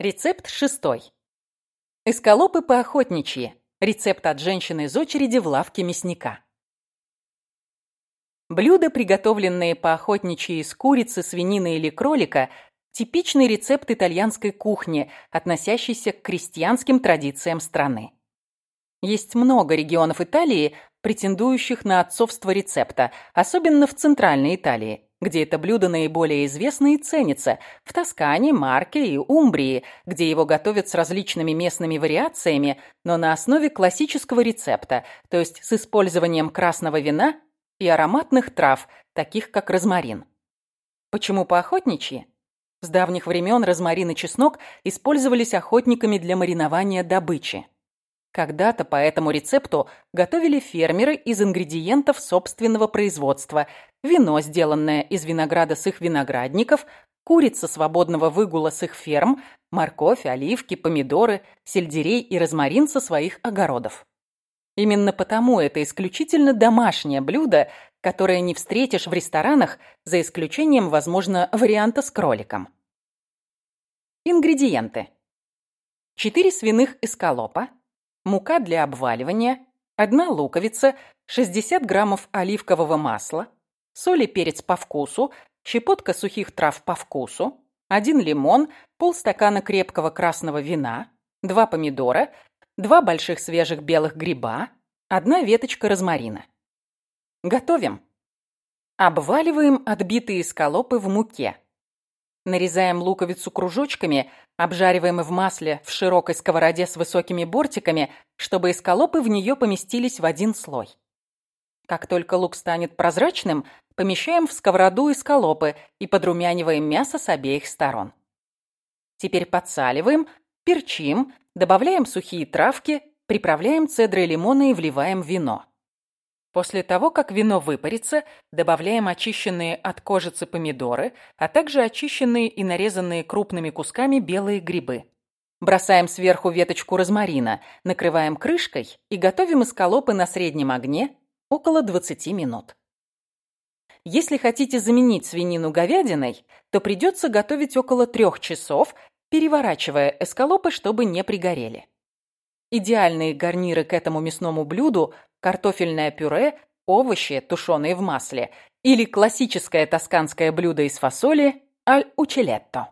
Рецепт шестой. Эскалопы по-охотничьи. Рецепт от женщины из очереди в лавке мясника. Блюда, приготовленные по-охотничьи из курицы, свинины или кролика, типичный рецепт итальянской кухни, относящийся к крестьянским традициям страны. Есть много регионов Италии, претендующих на отцовство рецепта, особенно в Центральной Италии, где это блюдо наиболее известно и ценится, в Тоскане, Марке и Умбрии, где его готовят с различными местными вариациями, но на основе классического рецепта, то есть с использованием красного вина и ароматных трав, таких как розмарин. Почему поохотничьи? С давних времен розмарин и чеснок использовались охотниками для маринования добычи. Когда-то по этому рецепту готовили фермеры из ингредиентов собственного производства. Вино, сделанное из винограда с их виноградников, курица свободного выгула с их ферм, морковь, оливки, помидоры, сельдерей и розмарин со своих огородов. Именно потому это исключительно домашнее блюдо, которое не встретишь в ресторанах, за исключением, возможно, варианта с кроликом. Ингредиенты. 4 свиных эскалопа, мука для обваливания, одна луковица, 60 граммов оливкового масла, соль и перец по вкусу, щепотка сухих трав по вкусу, один лимон, полстакана крепкого красного вина, два помидора, два больших свежих белых гриба, одна веточка розмарина. Готовим. Обваливаем отбитые скалопы в муке. Нарезаем луковицу кружочками, обжариваем в масле в широкой сковороде с высокими бортиками, чтобы эскалопы в нее поместились в один слой. Как только лук станет прозрачным, помещаем в сковороду эскалопы и подрумяниваем мясо с обеих сторон. Теперь подсаливаем, перчим, добавляем сухие травки, приправляем цедрой лимона и вливаем вино. После того, как вино выпарится, добавляем очищенные от кожицы помидоры, а также очищенные и нарезанные крупными кусками белые грибы. Бросаем сверху веточку розмарина, накрываем крышкой и готовим эскалопы на среднем огне около 20 минут. Если хотите заменить свинину говядиной, то придется готовить около 3 часов, переворачивая эскалопы, чтобы не пригорели. Идеальные гарниры к этому мясному блюду – картофельное пюре, овощи, тушеные в масле, или классическое тосканское блюдо из фасоли – аль учелетто.